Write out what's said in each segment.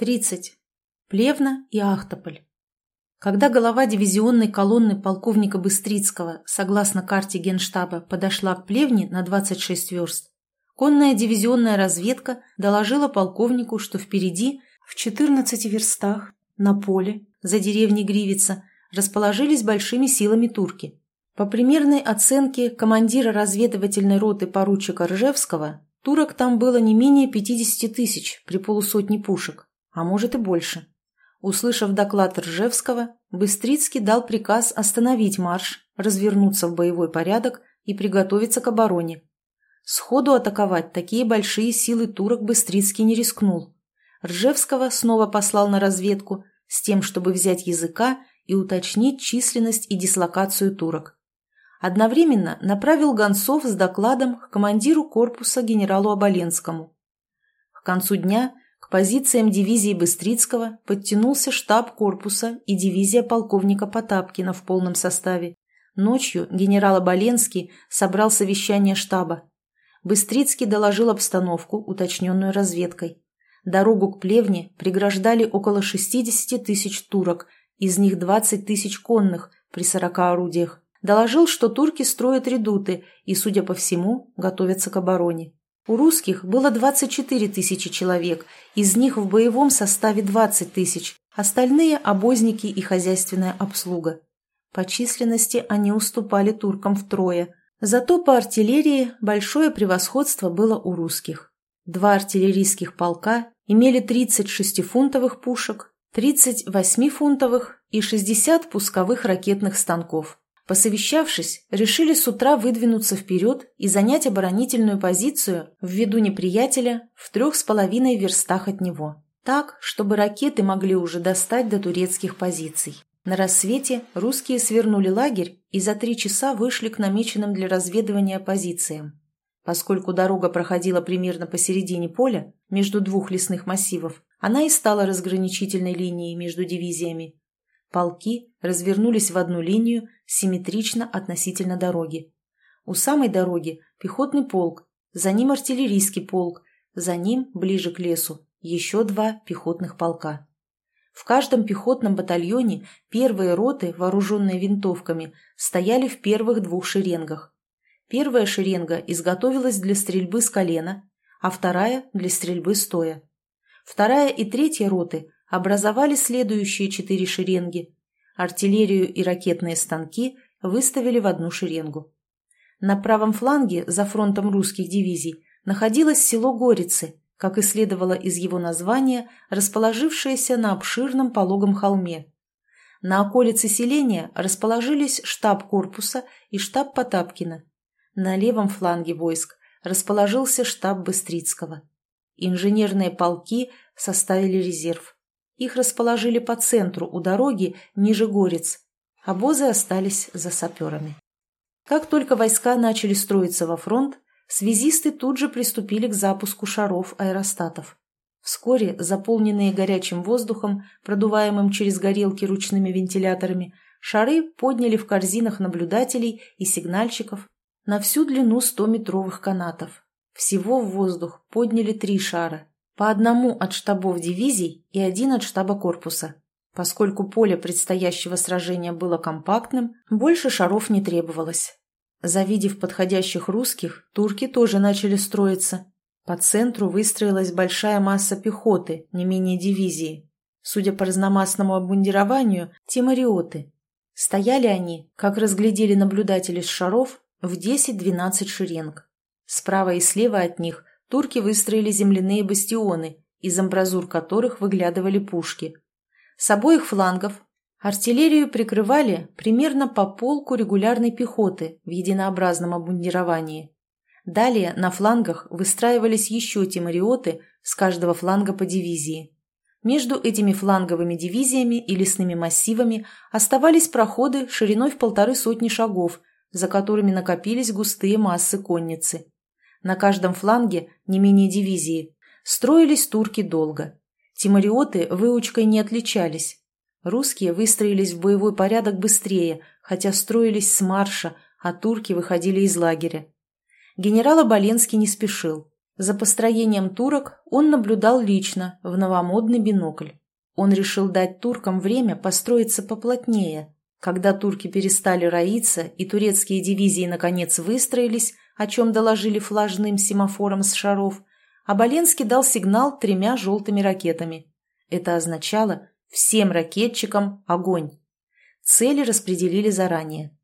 30. Плевна и Ахтополь. Когда голова дивизионной колонны полковника Быстрицкого, согласно карте Генштаба, подошла к Плевне на 26 верст, конная дивизионная разведка доложила полковнику, что впереди, в 14 верстах, на поле, за деревней Гривица, расположились большими силами турки. По примерной оценке командира разведывательной роты поручика Ржевского, турок там было не менее 50 тысяч при полусотне пушек а может и больше. Услышав доклад Ржевского, Быстрицкий дал приказ остановить марш, развернуться в боевой порядок и приготовиться к обороне. Сходу атаковать такие большие силы турок Быстрицкий не рискнул. Ржевского снова послал на разведку с тем, чтобы взять языка и уточнить численность и дислокацию турок. Одновременно направил гонцов с докладом к командиру корпуса генералу Оболенскому. К концу дня позициям дивизии Быстрицкого подтянулся штаб корпуса и дивизия полковника Потапкина в полном составе. Ночью генерал Оболенский собрал совещание штаба. Быстрицкий доложил обстановку, уточненную разведкой. Дорогу к Плевне преграждали около 60 тысяч турок, из них 20 тысяч конных при 40 орудиях. Доложил, что турки строят редуты и, судя по всему, готовятся к обороне. У русских было 24 тысячи человек, из них в боевом составе 20 тысяч, остальные – обозники и хозяйственная обслуга. По численности они уступали туркам втрое, зато по артиллерии большое превосходство было у русских. Два артиллерийских полка имели 30 шестифунтовых пушек, 30 восьмифунтовых и 60 пусковых ракетных станков. Посовещавшись, решили с утра выдвинуться вперед и занять оборонительную позицию в виду неприятеля в трех с половиной верстах от него. Так, чтобы ракеты могли уже достать до турецких позиций. На рассвете русские свернули лагерь и за три часа вышли к намеченным для разведывания позициям. Поскольку дорога проходила примерно посередине поля, между двух лесных массивов, она и стала разграничительной линией между дивизиями. Полки развернулись в одну линию симметрично относительно дороги. У самой дороги пехотный полк, за ним артиллерийский полк, за ним, ближе к лесу, еще два пехотных полка. В каждом пехотном батальоне первые роты, вооруженные винтовками, стояли в первых двух шеренгах. Первая шеренга изготовилась для стрельбы с колена, а вторая – для стрельбы стоя. Вторая и третья роты образовали следующие четыре шеренги, артиллерию и ракетные станки выставили в одну шеренгу. На правом фланге, за фронтом русских дивизий, находилось село Горицы, как и следовало из его названия, расположившееся на обширном пологом холме. На околице селения расположились штаб корпуса и штаб Потапкина. На левом фланге войск расположился штаб Быстрицкого. Инженерные полки составили резерв. Их расположили по центру у дороги ниже Горец. Обозы остались за саперами. Как только войска начали строиться во фронт, связисты тут же приступили к запуску шаров аэростатов. Вскоре, заполненные горячим воздухом, продуваемым через горелки ручными вентиляторами, шары подняли в корзинах наблюдателей и сигнальщиков на всю длину 100-метровых канатов. Всего в воздух подняли три шара, по одному от штабов дивизий и один от штаба корпуса. Поскольку поле предстоящего сражения было компактным, больше шаров не требовалось. Завидев подходящих русских, турки тоже начали строиться. По центру выстроилась большая масса пехоты, не менее дивизии. Судя по разномастному обмундированию, тимариоты. Стояли они, как разглядели наблюдатели с шаров, в 10-12 шеренг. Справа и слева от них турки выстроили земляные бастионы, из амбразур которых выглядывали пушки. С обоих флангов артиллерию прикрывали примерно по полку регулярной пехоты в единообразном обмундировании. Далее на флангах выстраивались еще тимариоты с каждого фланга по дивизии. Между этими фланговыми дивизиями и лесными массивами оставались проходы шириной в полторы сотни шагов, за которыми накопились густые массы конницы. На каждом фланге не менее дивизии. Строились турки долго. Тимариоты выучкой не отличались. Русские выстроились в боевой порядок быстрее, хотя строились с марша, а турки выходили из лагеря. Генерал Оболенский не спешил. За построением турок он наблюдал лично в новомодный бинокль. Он решил дать туркам время построиться поплотнее. Когда турки перестали роиться и турецкие дивизии наконец выстроились, о чем доложили флажным семафором с шаров, Аболенский дал сигнал тремя желтыми ракетами. Это означало «всем ракетчикам огонь». Цели распределили заранее.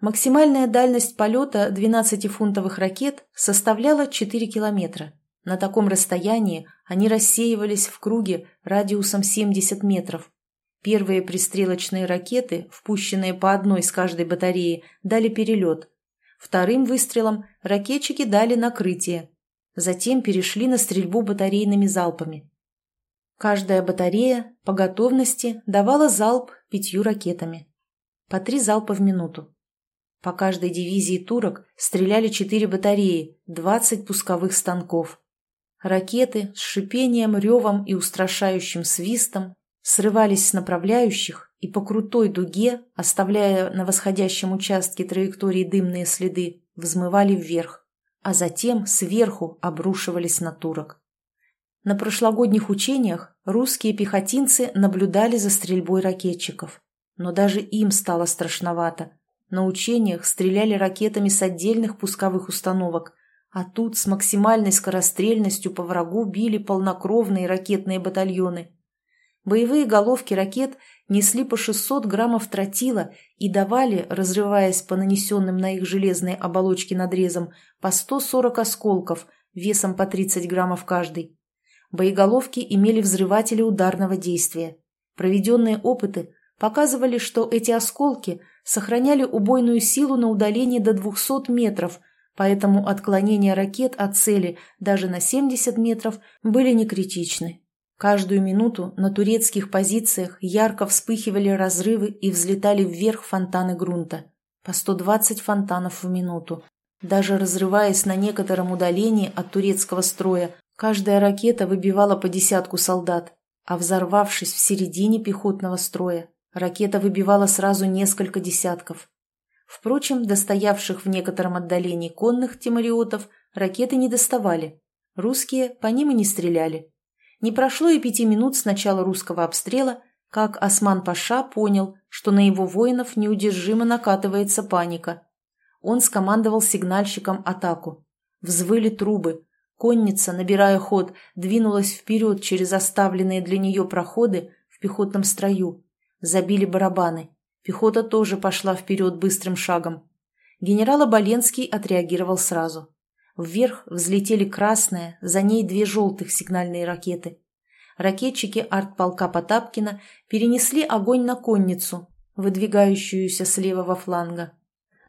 Максимальная дальность полета 12-фунтовых ракет составляла 4 километра. На таком расстоянии они рассеивались в круге радиусом 70 метров. Первые пристрелочные ракеты, впущенные по одной с каждой батареи, дали перелет. Вторым выстрелом ракетчики дали накрытие. Затем перешли на стрельбу батарейными залпами. Каждая батарея по готовности давала залп пятью ракетами. По три залпа в минуту. По каждой дивизии турок стреляли четыре батареи, 20 пусковых станков. Ракеты с шипением, ревом и устрашающим свистом срывались с направляющих и по крутой дуге, оставляя на восходящем участке траектории дымные следы, взмывали вверх, а затем сверху обрушивались на турок. На прошлогодних учениях русские пехотинцы наблюдали за стрельбой ракетчиков, но даже им стало страшновато – на учениях стреляли ракетами с отдельных пусковых установок, а тут с максимальной скорострельностью по врагу били полнокровные ракетные батальоны. Боевые головки ракет несли по 600 граммов тротила и давали, разрываясь по нанесенным на их железные оболочки надрезам, по 140 осколков, весом по 30 граммов каждый. Боеголовки имели взрыватели ударного действия. Проведенные опыты показывали, что эти осколки сохраняли убойную силу на удалении до 200 метров, поэтому отклонения ракет от цели даже на 70 метров были не критичны. Каждую минуту на турецких позициях ярко вспыхивали разрывы и взлетали вверх фонтаны грунта. По 120 фонтанов в минуту. Даже разрываясь на некотором удалении от турецкого строя, каждая ракета выбивала по десятку солдат, а взорвавшись в середине пехотного строя, Ракета выбивала сразу несколько десятков. Впрочем, достоявших в некотором отдалении конных тимариотов ракеты не доставали. Русские по ним и не стреляли. Не прошло и пяти минут с начала русского обстрела, как Осман-Паша понял, что на его воинов неудержимо накатывается паника. Он скомандовал сигнальщикам атаку. Взвыли трубы. Конница, набирая ход, двинулась вперед через оставленные для нее проходы в пехотном строю. Забили барабаны. Пехота тоже пошла вперед быстрым шагом. Генерал Оболенский отреагировал сразу. Вверх взлетели красные, за ней две желтых сигнальные ракеты. Ракетчики артполка Потапкина перенесли огонь на конницу, выдвигающуюся с левого фланга.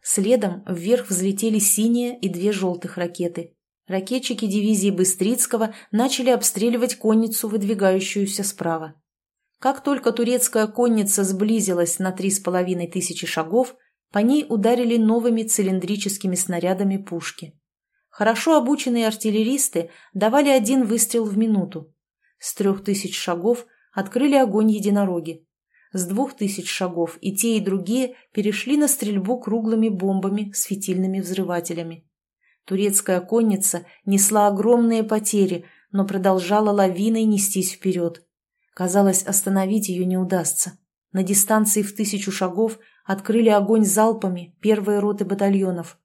Следом вверх взлетели синие и две желтых ракеты. Ракетчики дивизии Быстрицкого начали обстреливать конницу, выдвигающуюся справа. Как только турецкая конница сблизилась на три с половиной тысячи шагов, по ней ударили новыми цилиндрическими снарядами пушки. Хорошо обученные артиллеристы давали один выстрел в минуту. С трех тысяч шагов открыли огонь единороги. С двух тысяч шагов и те, и другие перешли на стрельбу круглыми бомбами с фитильными взрывателями. Турецкая конница несла огромные потери, но продолжала лавиной нестись вперед. Казалось, остановить ее не удастся. На дистанции в тысячу шагов открыли огонь залпами первые роты батальонов.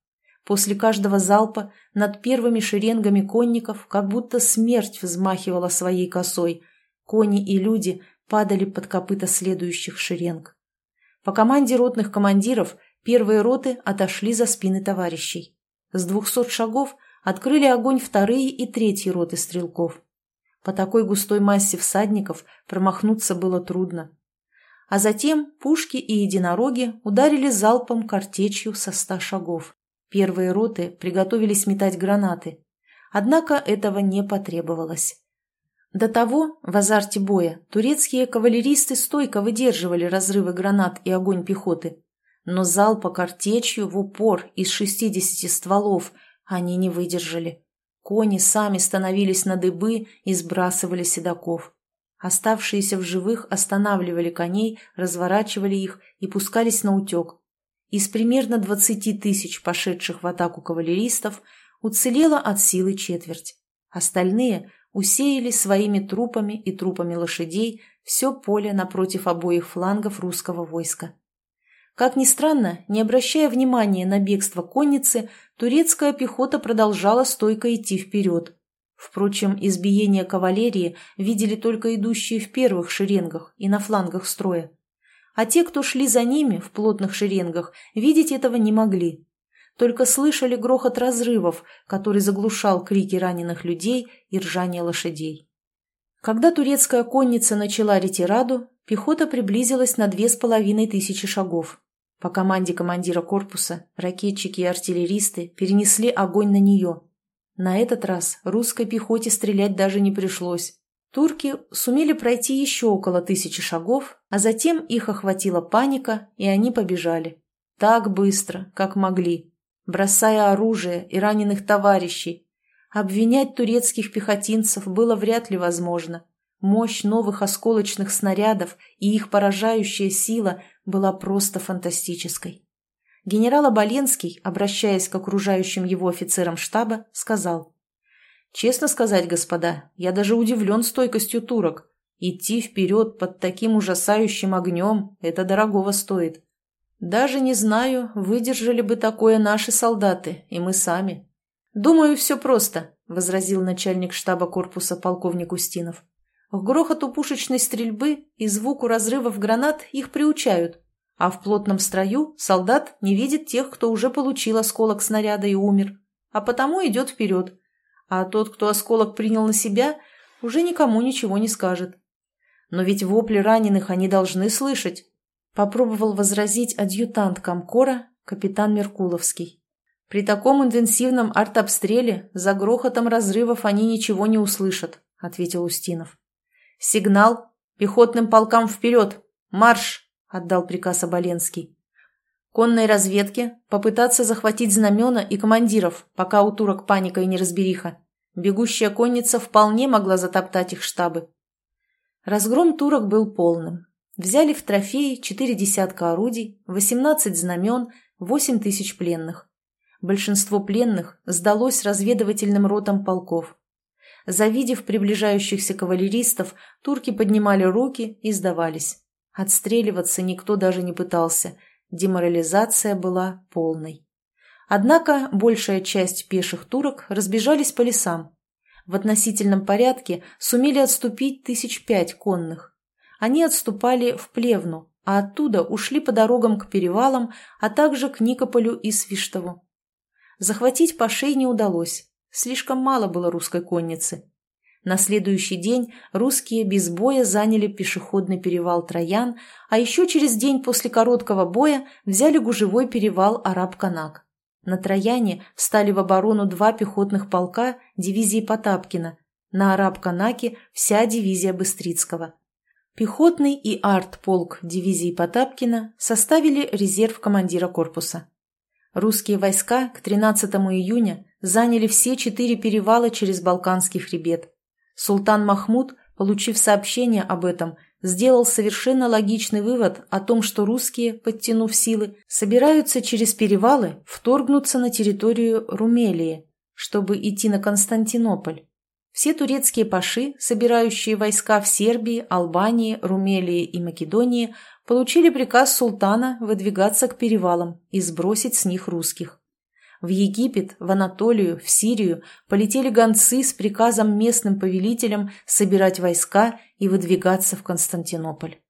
После каждого залпа над первыми шеренгами конников как будто смерть взмахивала своей косой. Кони и люди падали под копыта следующих шеренг. По команде ротных командиров первые роты отошли за спины товарищей. С двухсот шагов открыли огонь вторые и третьи роты стрелков. По такой густой массе всадников промахнуться было трудно. А затем пушки и единороги ударили залпом картечью со ста шагов. Первые роты приготовились метать гранаты. Однако этого не потребовалось. До того, в азарте боя, турецкие кавалеристы стойко выдерживали разрывы гранат и огонь пехоты. Но залпа картечью в упор из 60 стволов они не выдержали. Кони сами становились на дыбы и сбрасывали седаков. Оставшиеся в живых останавливали коней, разворачивали их и пускались на утек. Из примерно двадцати тысяч пошедших в атаку кавалеристов уцелела от силы четверть. Остальные усеяли своими трупами и трупами лошадей все поле напротив обоих флангов русского войска. Как ни странно, не обращая внимания на бегство конницы, турецкая пехота продолжала стойко идти вперед. Впрочем, избиение кавалерии видели только идущие в первых шеренгах и на флангах строя. А те, кто шли за ними в плотных шеренгах, видеть этого не могли. Только слышали грохот разрывов, который заглушал крики раненых людей и ржание лошадей. Когда турецкая конница начала ретираду, пехота приблизилась на две с половиной тысячи шагов. По команде командира корпуса ракетчики и артиллеристы перенесли огонь на нее. На этот раз русской пехоте стрелять даже не пришлось. Турки сумели пройти еще около тысячи шагов, а затем их охватила паника, и они побежали. Так быстро, как могли, бросая оружие и раненых товарищей. Обвинять турецких пехотинцев было вряд ли возможно. Мощь новых осколочных снарядов и их поражающая сила была просто фантастической. Генерал Оболенский, обращаясь к окружающим его офицерам штаба, сказал, «Честно сказать, господа, я даже удивлен стойкостью турок. Идти вперед под таким ужасающим огнем – это дорогого стоит. Даже не знаю, выдержали бы такое наши солдаты и мы сами». «Думаю, все просто», – возразил начальник штаба корпуса полковник Устинов. К грохоту пушечной стрельбы и звуку разрывов гранат их приучают, а в плотном строю солдат не видит тех, кто уже получил осколок снаряда и умер, а потому идет вперед. А тот, кто осколок принял на себя, уже никому ничего не скажет. Но ведь вопли раненых они должны слышать, попробовал возразить адъютант Комкора, капитан Меркуловский. При таком интенсивном артобстреле за грохотом разрывов они ничего не услышат, ответил Устинов. «Сигнал! Пехотным полкам вперед! Марш!» — отдал приказ Оболенский. Конной разведке попытаться захватить знамена и командиров, пока у турок паника и неразбериха. Бегущая конница вполне могла затоптать их штабы. Разгром турок был полным. Взяли в трофеи четыре десятка орудий, восемнадцать знамен, восемь тысяч пленных. Большинство пленных сдалось разведывательным ротам полков. Завидев приближающихся кавалеристов, турки поднимали руки и сдавались. Отстреливаться никто даже не пытался. Деморализация была полной. Однако большая часть пеших турок разбежались по лесам. В относительном порядке сумели отступить тысяч пять конных. Они отступали в Плевну, а оттуда ушли по дорогам к перевалам, а также к Никополю и Свиштову. Захватить Пашей не удалось, Слишком мало было русской конницы. На следующий день русские без боя заняли пешеходный перевал Троян, а еще через день после короткого боя взяли гужевой перевал Араб-Канак. На Трояне встали в оборону два пехотных полка дивизии Потапкина, на Араб-Канаке вся дивизия Быстрицкого. Пехотный и арт-полк дивизии Потапкина составили резерв командира корпуса. Русские войска к 13 июня заняли все четыре перевала через Балканский хребет. Султан Махмуд, получив сообщение об этом, сделал совершенно логичный вывод о том, что русские, подтянув силы, собираются через перевалы вторгнуться на территорию Румелии, чтобы идти на Константинополь. Все турецкие паши, собирающие войска в Сербии, Албании, Румелии и Македонии, получили приказ султана выдвигаться к перевалам и сбросить с них русских. В Египет, в Анатолию, в Сирию полетели гонцы с приказом местным повелителям собирать войска и выдвигаться в Константинополь.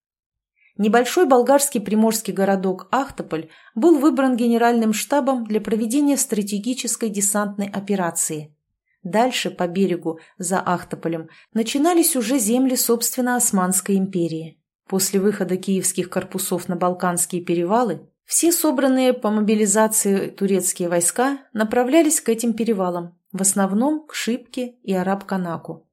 Небольшой болгарский приморский городок Ахтополь был выбран генеральным штабом для проведения стратегической десантной операции. Дальше, по берегу, за Ахтополем, начинались уже земли, собственно, Османской империи. После выхода киевских корпусов на Балканские перевалы все собранные по мобилизации турецкие войска направлялись к этим перевалам, в основном к Шипке и Араб-Канаку.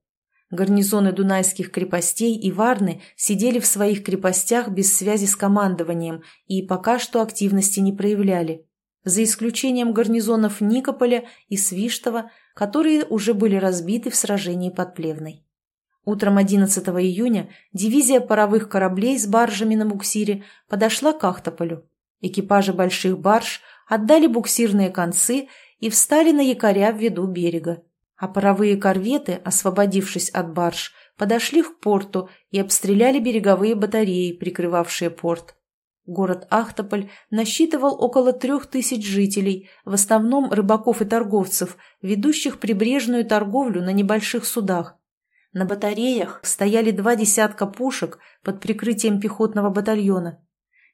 Гарнизоны дунайских крепостей и Варны сидели в своих крепостях без связи с командованием и пока что активности не проявляли, за исключением гарнизонов Никополя и Свиштова, которые уже были разбиты в сражении под Плевной. Утром 11 июня дивизия паровых кораблей с баржами на буксире подошла к Ахтополю. Экипажи больших барж отдали буксирные концы и встали на якоря в виду берега. а паровые корветы, освободившись от барж, подошли к порту и обстреляли береговые батареи, прикрывавшие порт. Город Ахтополь насчитывал около трех тысяч жителей, в основном рыбаков и торговцев, ведущих прибрежную торговлю на небольших судах. На батареях стояли два десятка пушек под прикрытием пехотного батальона.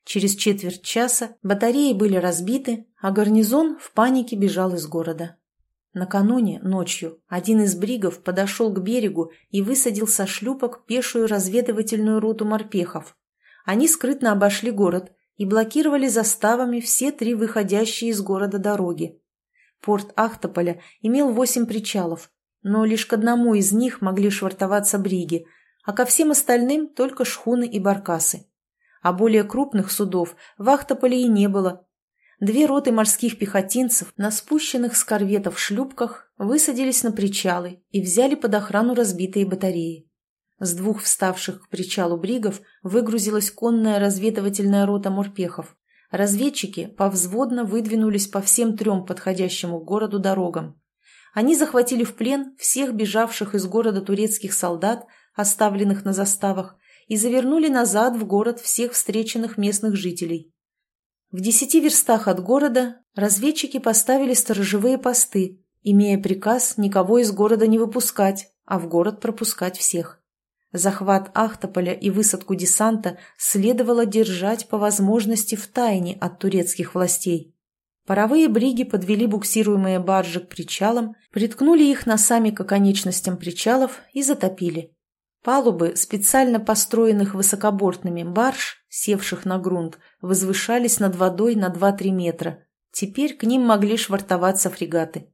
Через четверть часа батареи были разбиты, а гарнизон в панике бежал из города. Накануне, ночью, один из бригов подошел к берегу и высадил со шлюпок пешую разведывательную роту морпехов. Они скрытно обошли город и блокировали заставами все три выходящие из города дороги. Порт Ахтополя имел восемь причалов, но лишь к одному из них могли швартоваться бриги, а ко всем остальным только шхуны и баркасы. А более крупных судов в Ахтополе и не было, Две роты морских пехотинцев на спущенных с корветов шлюпках высадились на причалы и взяли под охрану разбитые батареи. С двух вставших к причалу бригов выгрузилась конная разведывательная рота морпехов. Разведчики повзводно выдвинулись по всем трем подходящим к городу дорогам. Они захватили в плен всех бежавших из города турецких солдат, оставленных на заставах, и завернули назад в город всех встреченных местных жителей. В десяти верстах от города разведчики поставили сторожевые посты, имея приказ никого из города не выпускать, а в город пропускать всех. Захват Ахтополя и высадку десанта следовало держать по возможности в тайне от турецких властей. Паровые бриги подвели буксируемые баржи к причалам, приткнули их носами к оконечностям причалов и затопили. Палубы специально построенных высокобортными барж, севших на грунт, возвышались над водой на 2-3 метра. Теперь к ним могли швартоваться фрегаты.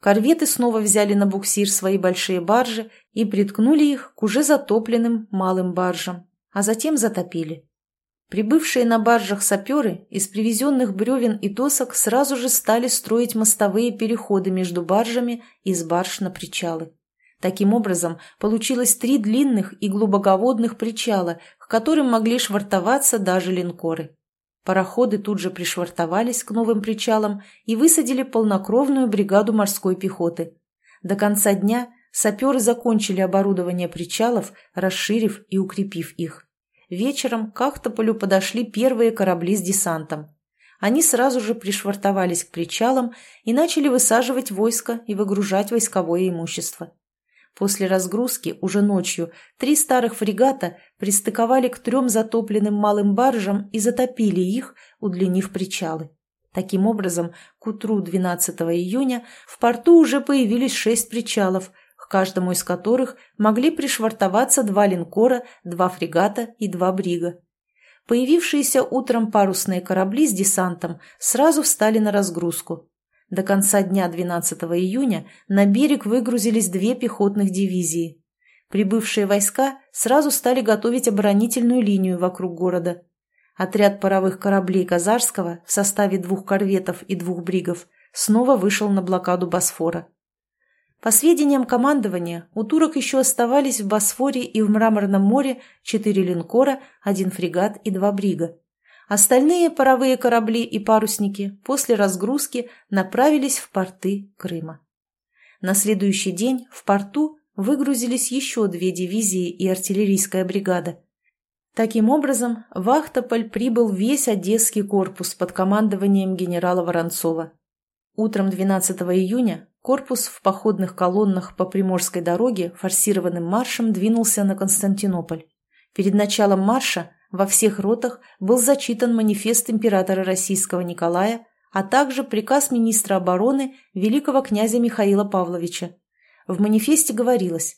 Корветы снова взяли на буксир свои большие баржи и приткнули их к уже затопленным малым баржам, а затем затопили. Прибывшие на баржах саперы из привезенных бревен и досок сразу же стали строить мостовые переходы между баржами из барж на причалы. Таким образом, получилось три длинных и глубоководных причала, к которым могли швартоваться даже линкоры. Пароходы тут же пришвартовались к новым причалам и высадили полнокровную бригаду морской пехоты. До конца дня саперы закончили оборудование причалов, расширив и укрепив их. Вечером к Ахтополю подошли первые корабли с десантом. Они сразу же пришвартовались к причалам и начали высаживать войско и выгружать войсковое имущество. После разгрузки, уже ночью, три старых фрегата пристыковали к трем затопленным малым баржам и затопили их, удлинив причалы. Таким образом, к утру 12 июня в порту уже появились шесть причалов, к каждому из которых могли пришвартоваться два линкора, два фрегата и два брига. Появившиеся утром парусные корабли с десантом сразу встали на разгрузку. До конца дня 12 июня на берег выгрузились две пехотных дивизии. Прибывшие войска сразу стали готовить оборонительную линию вокруг города. Отряд паровых кораблей Казарского в составе двух корветов и двух бригов снова вышел на блокаду Босфора. По сведениям командования, у турок еще оставались в Босфоре и в Мраморном море четыре линкора, один фрегат и два брига. Остальные паровые корабли и парусники после разгрузки направились в порты Крыма. На следующий день в порту выгрузились еще две дивизии и артиллерийская бригада. Таким образом, в Ахтополь прибыл весь Одесский корпус под командованием генерала Воронцова. Утром 12 июня корпус в походных колоннах по Приморской дороге форсированным маршем двинулся на Константинополь. Перед началом марша во всех ротах был зачитан манифест императора российского Николая, а также приказ министра обороны великого князя Михаила Павловича. В манифесте говорилось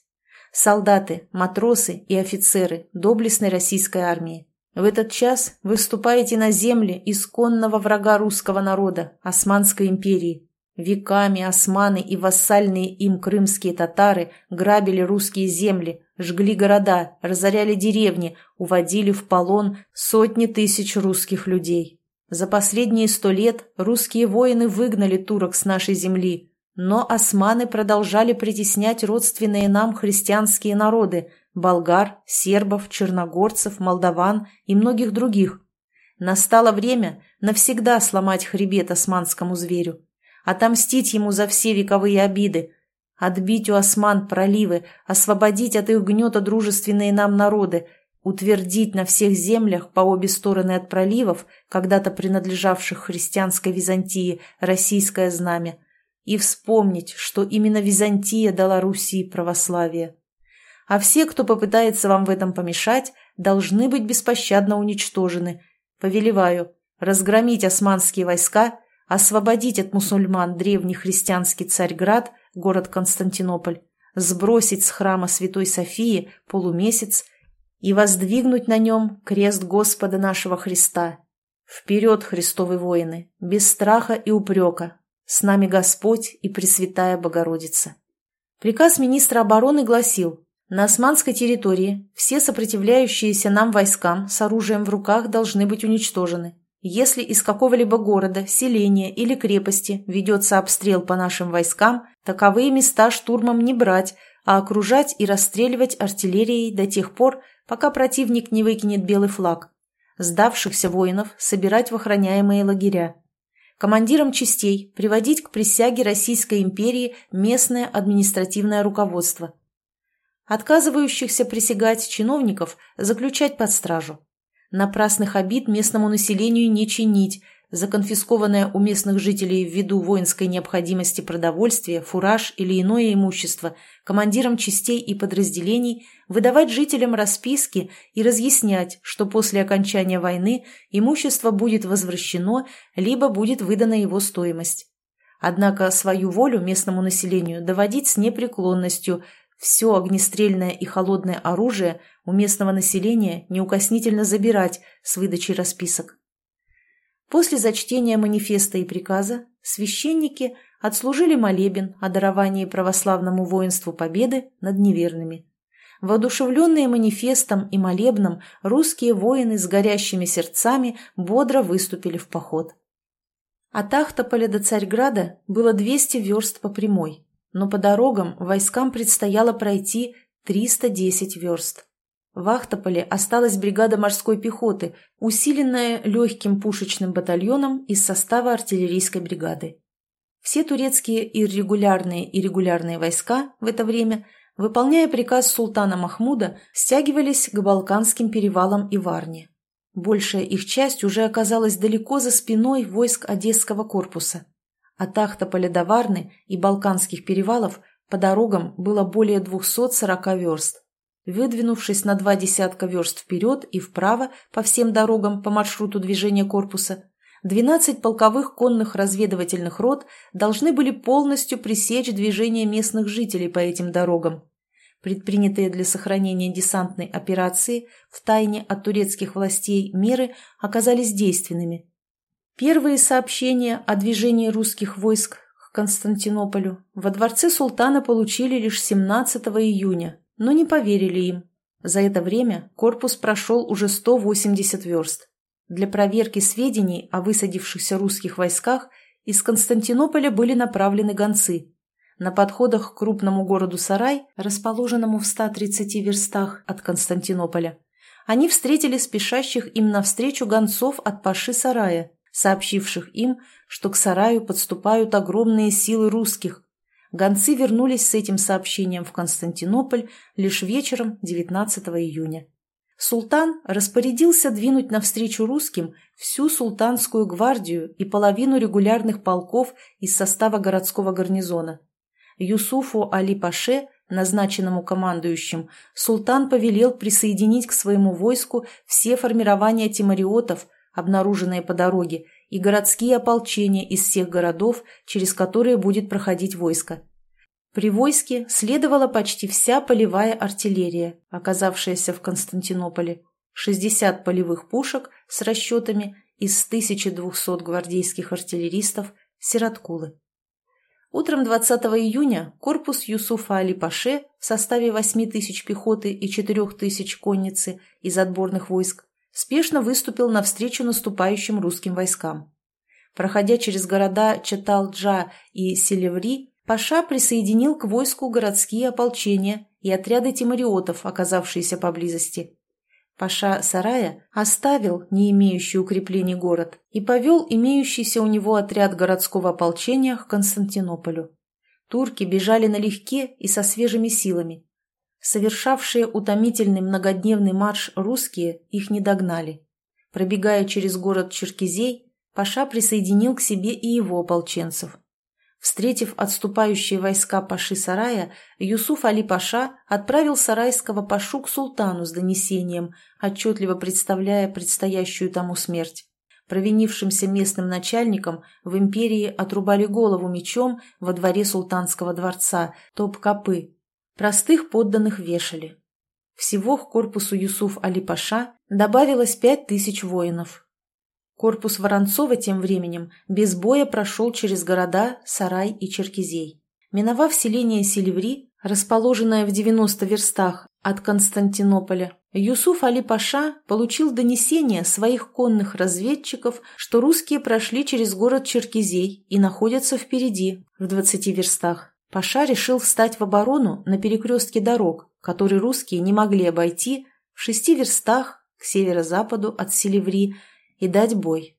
«Солдаты, матросы и офицеры доблестной российской армии, в этот час вы вступаете на земли исконного врага русского народа, Османской империи. Веками османы и вассальные им крымские татары грабили русские земли, жгли города, разоряли деревни, уводили в полон сотни тысяч русских людей. За последние сто лет русские воины выгнали турок с нашей земли, но османы продолжали притеснять родственные нам христианские народы – болгар, сербов, черногорцев, молдаван и многих других. Настало время навсегда сломать хребет османскому зверю, отомстить ему за все вековые обиды, отбить у осман проливы, освободить от их гнета дружественные нам народы, утвердить на всех землях по обе стороны от проливов, когда-то принадлежавших христианской Византии, российское знамя, и вспомнить, что именно Византия дала Руси православие. А все, кто попытается вам в этом помешать, должны быть беспощадно уничтожены. Повелеваю разгромить османские войска, освободить от мусульман древний христианский Царьград, город Константинополь, сбросить с храма Святой Софии полумесяц и воздвигнуть на нем крест Господа нашего Христа. Вперед, Христовы воины, без страха и упрека, с нами Господь и Пресвятая Богородица. Приказ министра обороны гласил, на османской территории все сопротивляющиеся нам войскам с оружием в руках должны быть уничтожены. Если из какого-либо города, селения или крепости ведется обстрел по нашим войскам, таковые места штурмом не брать, а окружать и расстреливать артиллерией до тех пор, пока противник не выкинет белый флаг. Сдавшихся воинов собирать в охраняемые лагеря. Командирам частей приводить к присяге Российской империи местное административное руководство. Отказывающихся присягать чиновников заключать под стражу. Напрасных обид местному населению не чинить, за конфискованное у местных жителей ввиду воинской необходимости продовольствие, фураж или иное имущество командирам частей и подразделений выдавать жителям расписки и разъяснять, что после окончания войны имущество будет возвращено, либо будет выдана его стоимость. Однако свою волю местному населению доводить с непреклонностью, все огнестрельное и холодное оружие у местного населения неукоснительно забирать с выдачей расписок. После зачтения манифеста и приказа священники отслужили молебен о даровании православному воинству победы над неверными. Воодушевленные манифестом и молебном, русские воины с горящими сердцами бодро выступили в поход. От Ахтополя до Царьграда было 200 верст по прямой, но по дорогам войскам предстояло пройти 310 верст. В Ахтополе осталась бригада морской пехоты, усиленная легким пушечным батальоном из состава артиллерийской бригады. Все турецкие иррегулярные и регулярные войска в это время, выполняя приказ султана Махмуда, стягивались к Балканским перевалам и Варне. Большая их часть уже оказалась далеко за спиной войск Одесского корпуса. От Ахтополя до Варны и Балканских перевалов по дорогам было более 240 верст. Выдвинувшись на два десятка верст вперед и вправо по всем дорогам по маршруту движения корпуса, 12 полковых конных разведывательных рот должны были полностью пресечь движение местных жителей по этим дорогам. Предпринятые для сохранения десантной операции в тайне от турецких властей меры оказались действенными. Первые сообщения о движении русских войск к Константинополю во дворце султана получили лишь 17 июня, но не поверили им. За это время корпус прошел уже 180 верст. Для проверки сведений о высадившихся русских войсках из Константинополя были направлены гонцы. На подходах к крупному городу Сарай, расположенному в 130 верстах от Константинополя, они встретили спешащих им навстречу гонцов от Паши Сарая, сообщивших им, что к Сараю подступают огромные силы русских, Гонцы вернулись с этим сообщением в Константинополь лишь вечером 19 июня. Султан распорядился двинуть навстречу русским всю султанскую гвардию и половину регулярных полков из состава городского гарнизона. Юсуфу Али-Паше, назначенному командующим, султан повелел присоединить к своему войску все формирования тимариотов, обнаруженные по дороге, и городские ополчения из всех городов, через которые будет проходить войско. При войске следовала почти вся полевая артиллерия, оказавшаяся в Константинополе, 60 полевых пушек с расчетами из 1200 гвардейских артиллеристов Сироткулы. Утром 20 июня корпус Юсуфа Али-Паше в составе 8 тысяч пехоты и 4 тысяч конницы из отборных войск спешно выступил навстречу наступающим русским войскам. Проходя через города Чаталджа и Селеври, Паша присоединил к войску городские ополчения и отряды тимариотов, оказавшиеся поблизости. Паша Сарая оставил не имеющий укреплений город и повел имеющийся у него отряд городского ополчения к Константинополю. Турки бежали налегке и со свежими силами. Совершавшие утомительный многодневный марш русские их не догнали. Пробегая через город Черкизей, Паша присоединил к себе и его ополченцев. Встретив отступающие войска Паши Сарая, Юсуф Али Паша отправил сарайского Пашу к султану с донесением, отчетливо представляя предстоящую тому смерть. Провинившимся местным начальникам в империи отрубали голову мечом во дворе султанского дворца, топ-копы. Простых подданных вешали. Всего к корпусу Юсуф Али Паша добавилось пять тысяч воинов. Корпус Воронцова тем временем без боя прошел через города Сарай и Черкизей. Миновав селение Селеври, расположенное в 90 верстах от Константинополя, Юсуф Али-Паша получил донесение своих конных разведчиков, что русские прошли через город Черкизей и находятся впереди, в 20 верстах. Паша решил встать в оборону на перекрестке дорог, который русские не могли обойти, в шести верстах к северо-западу от Селеври, и дать бой.